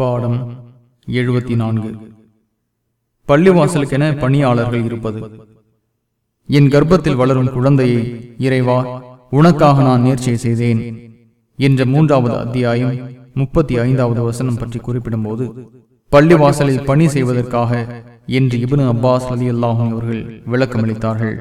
பாடம் எழுபத்தி நான்கு பள்ளிவாசலுக்கென பணியாளர்கள் இருப்பது. என் கர்ப்பத்தில் வளரும் குழந்தையை இறைவா உனக்காக நான் நேர்ச்சி செய்தேன் என்ற மூன்றாவது அத்தியாயம் முப்பத்தி ஐந்தாவது வசனம் பற்றி குறிப்பிடும்போது பள்ளிவாசலில் பணி செய்வதற்காக என்று இப்னு அப்பாஸ் அல்லாஹும் அவர்கள் விளக்கமளித்தார்கள்.